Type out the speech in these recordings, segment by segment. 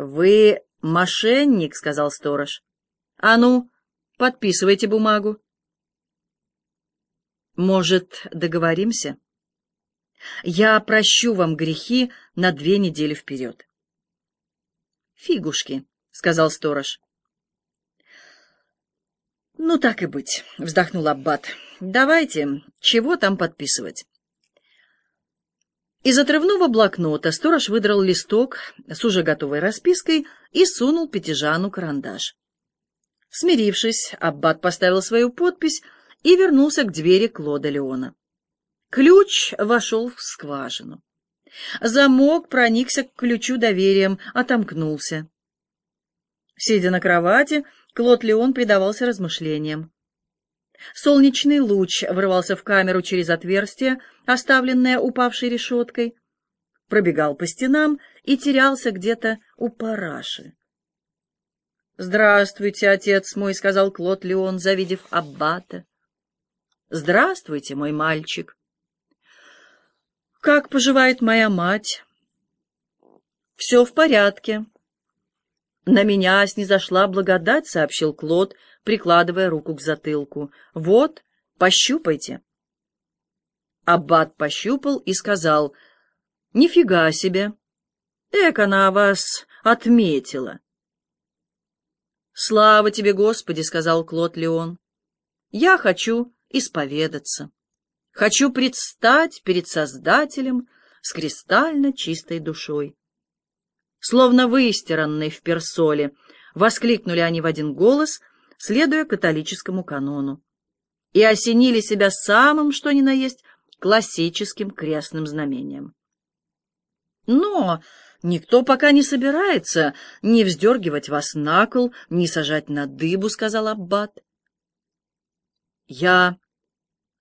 Вы мошенник, — сказал сторож. А ну, подписывайте бумагу. Может, договоримся? Я прощу вам грехи на две недели вперед. Фигушки, — сказал сторож. «Ну, так и быть», — вздохнул Аббат. «Давайте, чего там подписывать?» Из отрывного блокнота сторож выдрал листок с уже готовой распиской и сунул Пятижану карандаш. Смирившись, Аббат поставил свою подпись и вернулся к двери Клода Леона. Ключ вошел в скважину. Замок проникся к ключу доверием, отомкнулся. Сидя на кровати, Клод Леон предавался размышлениям. Солнечный луч врывался в камеру через отверстие, оставленное упавшей решеткой, пробегал по стенам и терялся где-то у параши. «Здравствуйте, отец мой», — сказал Клод Леон, завидев аббата. «Здравствуйте, мой мальчик». «Как поживает моя мать?» «Все в порядке». «На меня снизошла благодать», — сообщил Клод, прикладывая руку к затылку. «Вот, пощупайте». Аббат пощупал и сказал, «Нифига себе! Эк, она вас отметила!» «Слава тебе, Господи!» — сказал Клод Леон. «Я хочу исповедаться. Хочу предстать перед Создателем с кристально чистой душой». Словно выстиранной в персоле, воскликнули они в один голос, следуя католическому канону, и осенили себя самым, что ни на есть, классическим крестным знамением. Но никто пока не собирается ни вздергивать вас на кол, ни сажать на дыбу, — сказал Аббат. Я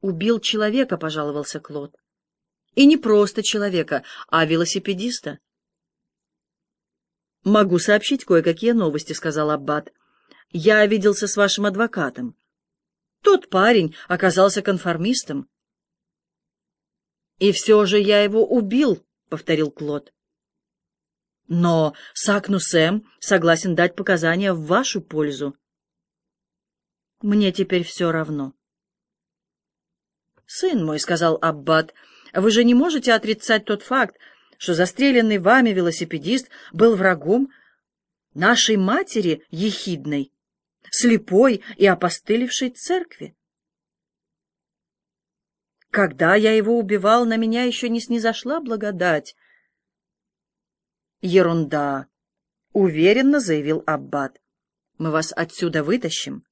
убил человека, — пожаловался Клод. И не просто человека, а велосипедиста. «Могу сообщить кое-какие новости», — сказал Аббат. «Я виделся с вашим адвокатом. Тот парень оказался конформистом». «И все же я его убил», — повторил Клод. «Но Сакну Сэм согласен дать показания в вашу пользу». «Мне теперь все равно». «Сын мой», — сказал Аббат, — «вы же не можете отрицать тот факт, что застреленный вами велосипедист был врагом нашей матери ехидной, слепой и опостылевшей церкви. Когда я его убивал, на меня еще не снизошла благодать. Ерунда, — уверенно заявил Аббат. Мы вас отсюда вытащим.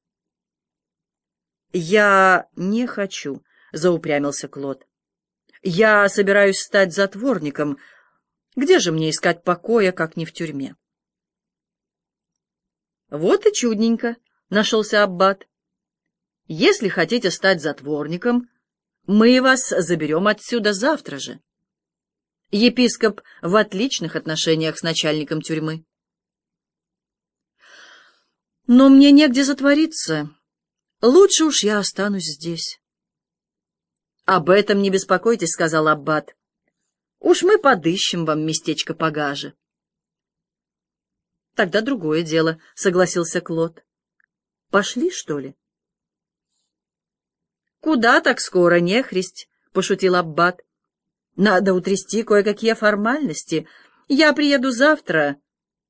Я не хочу, — заупрямился Клод. Я собираюсь стать затворником, — где же мне искать покоя, как не в тюрьме? Вот и чудненько, — нашелся Аббат. Если хотите стать затворником, мы вас заберем отсюда завтра же. Епископ в отличных отношениях с начальником тюрьмы. Но мне негде затвориться. Лучше уж я останусь здесь. Об этом не беспокойтесь, — сказал Аббат. Уж мы подыщем вам местечко погаже. Тогда другое дело, — согласился Клод. Пошли, что ли? Куда так скоро, нехристь? — пошутил Аббат. Надо утрясти кое-какие формальности. Я приеду завтра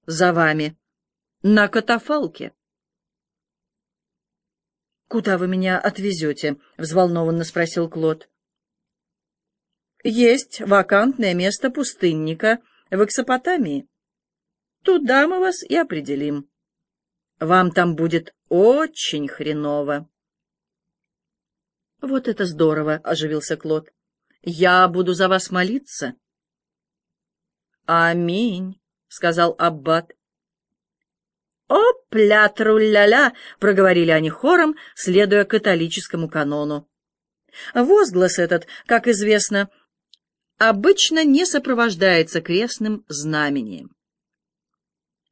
за вами на катафалке. «Куда вы меня отвезете?» — взволнованно спросил Клод. Есть вакантное место пустынника в Эксопотамии. Туда мы вас и определим. Вам там будет очень хреново. Вот это здорово, — оживился Клод. Я буду за вас молиться. Аминь, — сказал Аббат. «Опля-трулля-ля!» — проговорили они хором, следуя католическому канону. Возглас этот, как известно, обычно не сопровождается крестным знамением.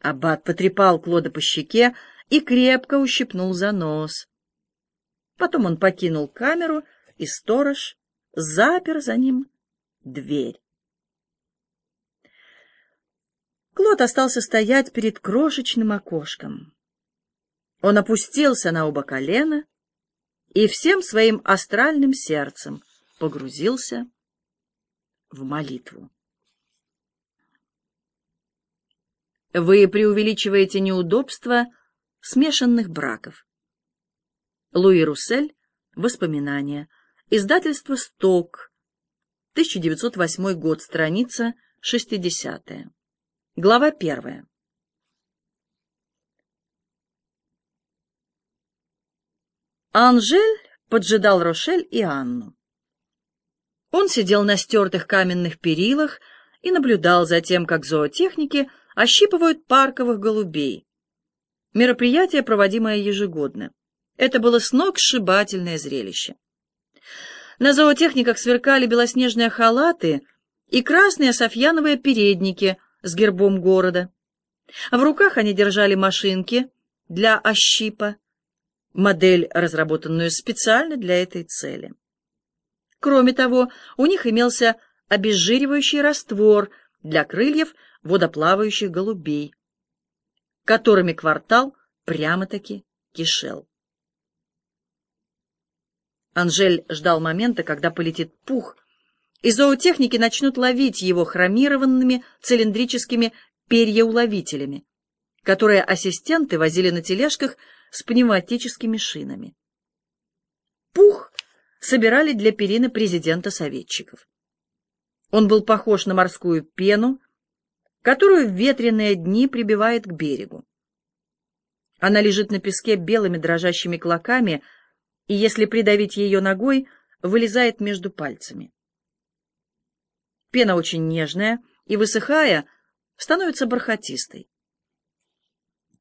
Аббат потрепал Клода по щеке и крепко ущипнул за нос. Потом он покинул камеру, и сторож запер за ним дверь. Клод остался стоять перед крошечным окошком. Он опустился на оба колена и всем своим астральным сердцем погрузился в молитву. Вы преувеличиваете неудобства смешанных браков. Луи Руссель. Воспоминания. Издательство «Сток». 1908 год. Страница 60. Глава первая. Анжель поджидал Рошель и Анну. Он сидел на стертых каменных перилах и наблюдал за тем, как зоотехники ощипывают парковых голубей. Мероприятие, проводимое ежегодно. Это было сногсшибательное зрелище. На зоотехниках сверкали белоснежные халаты и красные софьяновые передники с гербом города. В руках они держали машинки для ощипа, модель, разработанную специально для этой цели. Кроме того, у них имелся обезжиривающий раствор для крыльев водоплавающих голубей, которыми квартал прямо-таки кишел. Анжель ждал момента, когда полетит пух, и зоотехники начнут ловить его хромированными цилиндрическими перьяуловителями, которые ассистенты возили на тележках с пневматическими шинами. Пух собирали для перины президента советчиков. Он был похож на морскую пену, которую в ветреные дни прибивает к берегу. Она лежит на песке белыми дрожащими клоками, и если придавить ее ногой, вылезает между пальцами. Пена очень нежная и, высыхая, становится бархатистой.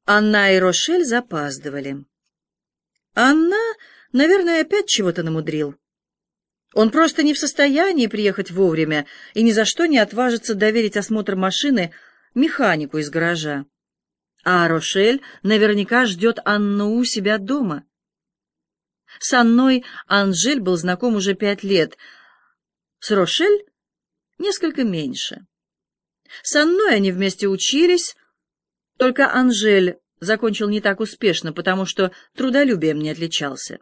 Анна и Рошель запаздывали. Анна, наверное, опять чего-то намудрил. Он просто не в состоянии приехать вовремя и ни за что не отважится доверить осмотр машины механику из гаража. А Рошель наверняка ждет Анну у себя дома. С Анной Анжель был знаком уже пять лет, с Рошель — несколько меньше. С Анной они вместе учились, только Анжель закончил не так успешно, потому что трудолюбием не отличался.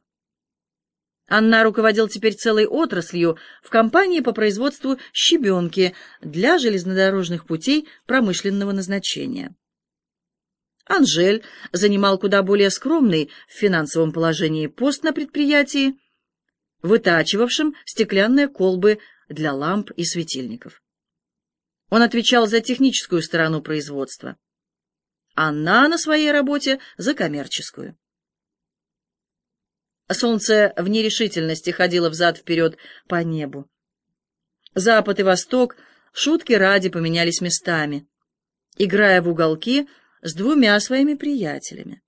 Анна руководил теперь целой отраслью в компании по производству щебенки для железнодорожных путей промышленного назначения. Анжель занимал куда более скромный в финансовом положении пост на предприятии, вытачивавшем стеклянные колбы для ламп и светильников. Он отвечал за техническую сторону производства. Она на своей работе за коммерческую. Солнце в нерешительности ходило взад-вперед по небу. Запад и восток шутки ради поменялись местами, играя в уголки с двумя своими приятелями.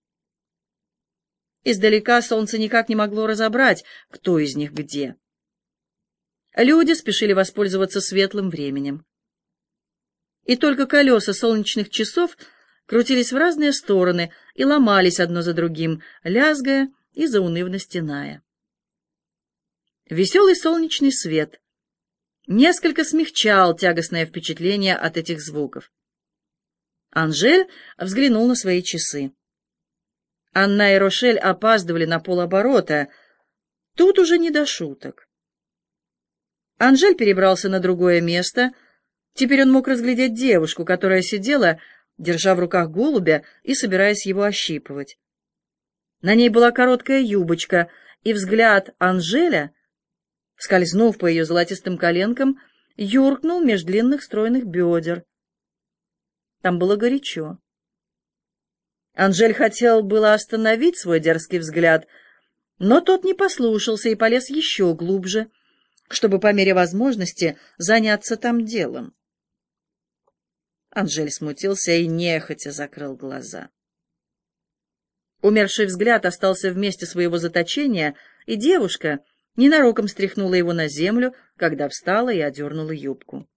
Издалека солнце никак не могло разобрать, кто из них где. Люди спешили воспользоваться светлым временем. И только колеса солнечных часов — крутились в разные стороны и ломались одно за другим, лязгая и заунывно стеная. Веселый солнечный свет несколько смягчал тягостное впечатление от этих звуков. Анжель взглянул на свои часы. Анна и Рошель опаздывали на полоборота. Тут уже не до шуток. Анжель перебрался на другое место. Теперь он мог разглядеть девушку, которая сидела держа в руках голубя и собираясь его ощипывать. На ней была короткая юбочка, и взгляд Анжеля, скользнув по ее золотистым коленкам, юркнул меж длинных стройных бедер. Там было горячо. Анжель хотел было остановить свой дерзкий взгляд, но тот не послушался и полез еще глубже, чтобы по мере возможности заняться там делом. Анжель смутился и нехотя закрыл глаза. Умерший взгляд остался в месте своего заточения, и девушка ненароком стряхнула его на землю, когда встала и одернула юбку.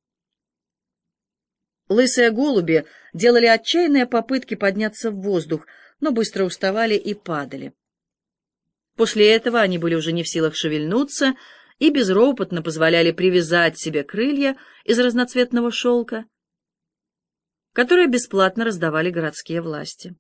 Лысые голуби делали отчаянные попытки подняться в воздух, но быстро уставали и падали. После этого они были уже не в силах шевельнуться и безропотно позволяли привязать себе крылья из разноцветного шелка, которые бесплатно раздавали городские власти.